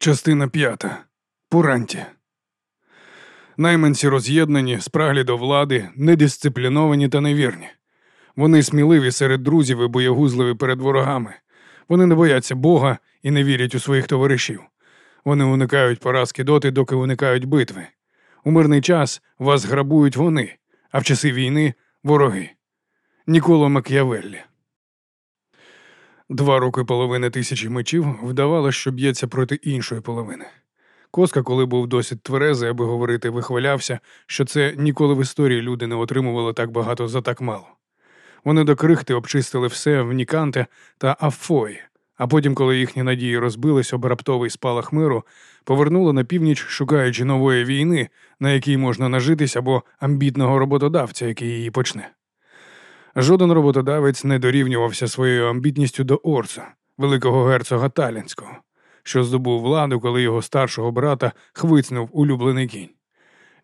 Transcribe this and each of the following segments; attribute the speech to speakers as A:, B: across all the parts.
A: Частина п'ята. Пуранті. Найманці роз'єднані, спраглі до влади, недисципліновані та невірні. Вони сміливі серед друзів і боягузливі перед ворогами. Вони не бояться Бога і не вірять у своїх товаришів. Вони уникають поразки доти, доки уникають битви. У мирний час вас грабують вони, а в часи війни вороги. Ніколо Мак'явеллі. Два роки половини тисячі мечів вдавало, що б'ється проти іншої половини. Коска, коли був досить тверезий, аби говорити, вихвалявся, що це ніколи в історії люди не отримували так багато за так мало. Вони до крихти обчистили все в Ніканте та Афої, а потім, коли їхні надії розбились об раптовий спалах миру, повернули на північ, шукаючи нової війни, на якій можна нажитись, або амбітного роботодавця, який її почне. Жоден роботодавець не дорівнювався своєю амбітністю до Орса, великого герцога Талінського, що здобув владу, коли його старшого брата хвицнув улюблений кінь.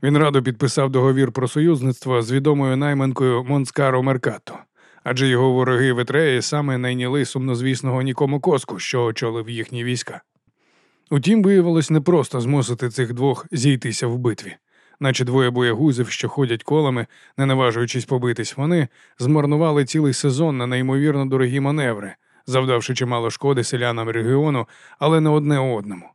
A: Він радо підписав договір про союзництво з відомою найманкою Монскаро Меркато, адже його вороги в саме найняли сумнозвісного нікому коску, що очолив їхні війська. Утім, виявилось непросто змусити цих двох зійтися в битві наче двоє боягузів, що ходять колами, не наважуючись побитись, вони змарнували цілий сезон на неймовірно дорогі маневри, завдавши чимало шкоди селянам регіону, але не одне одному.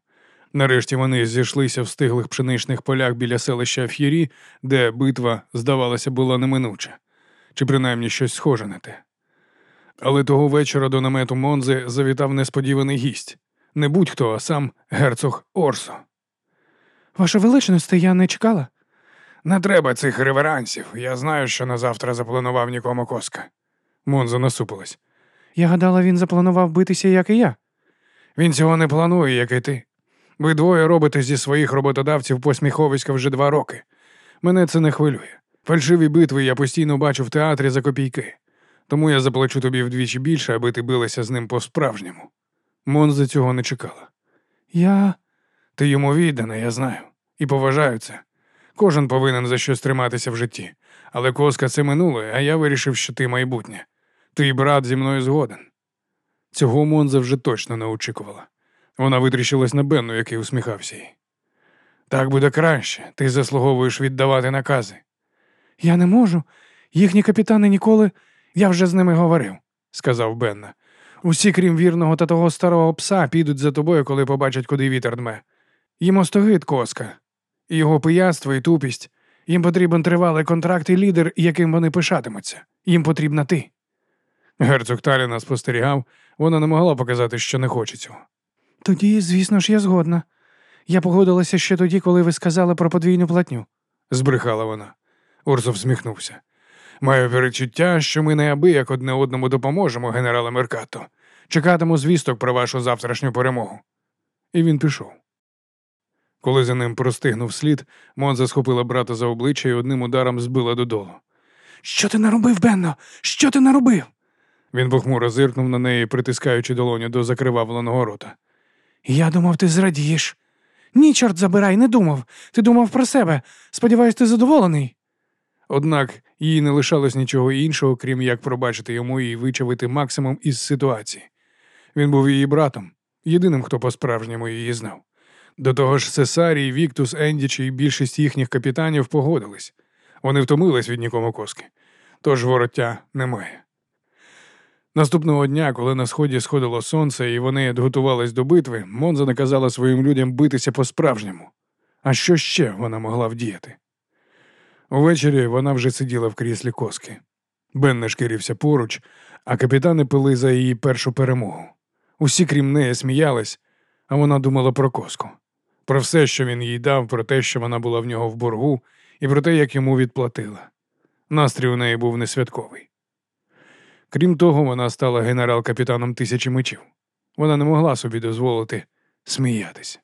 A: Нарешті вони зійшлися в стиглих пшеничних полях біля селища Ф'єрі, де битва, здавалося, була неминуча, чи принаймні щось схоже на те. Але того вечора до намету Монзи завітав несподіваний гість не будь-хто, а сам герцог Орсо.
B: Ваша величність, я не чекала.
A: Не треба цих реверансів. Я знаю, що на завтра запланував нікому коска. Монза насупилась.
B: Я гадала, він запланував битися, як і я.
A: Він цього не планує, як і ти. Ви двоє робите зі своїх роботодавців посміховиська вже два роки. Мене це не хвилює. Фальшиві битви я постійно бачу в театрі за копійки, тому я заплачу тобі вдвічі більше, аби ти билася з ним по-справжньому. Монза цього не чекала.
B: Я.
A: Ти йому віддана, я знаю, і поважаю це. Кожен повинен за щось триматися в житті. Але коска це минуле, а я вирішив, що ти майбутнє. Твій брат зі мною згоден. Цього Монза вже точно не очікувала. Вона витріщилась на Бенну, який усміхався їй. Так буде краще, ти заслуговуєш віддавати накази.
B: Я не можу. Їхні капітани ніколи. Я вже з ними говорив, сказав Бенна. Усі, крім вірного та того старого пса, підуть за тобою, коли побачать, куди вітер дме. Їм остогид коска, його пияцтво і тупість. Їм потрібен тривалий контракт і лідер, яким вони пишатимуться. Їм потрібна ти.
A: Герцог Таліна спостерігав, вона не могла показати, що не хоче цього.
B: Тоді, звісно ж, я згодна. Я погодилася ще тоді, коли ви сказали про подвійну платню,
A: збрехала вона. Урсов всміхнувся. Маю перечуття, що ми неабияк одне одному допоможемо, генерале Меркато. Чекатиму звісток про вашу завтрашню перемогу. І він пішов. Коли за ним простигнув слід, Монза схопила брата за обличчя і одним ударом збила додолу.
B: Що ти наробив, Бенно? Що ти наробив?
A: Він похмуро зиркнув на неї, притискаючи долоню до закривавленого рота.
B: Я думав, ти зрадієш. Ні, чорт забирай, не думав. Ти думав про себе. Сподіваюсь, ти задоволений.
A: Однак їй не лишалось нічого іншого, крім як пробачити йому і вичавити максимум із ситуації. Він був її братом, єдиним, хто по-справжньому її знав. До того ж, Сесарій, Віктус, Ендіч і більшість їхніх капітанів погодились. Вони втомились від нікому коски, тож вороття немає. Наступного дня, коли на сході сходило сонце і вони готувались до битви, Монза наказала своїм людям битися по-справжньому. А що ще вона могла вдіяти? Увечері вона вже сиділа в кріслі коски. Бен не шкірився поруч, а капітани пили за її першу перемогу. Усі, крім неї, сміялись, а вона думала про коску про все, що він їй дав, про те, що вона була в нього в боргу, і про те, як йому відплатила. Настрій у неї був несвятковий. Крім того, вона стала генерал-капітаном тисячі мечів. Вона не могла собі дозволити сміятись.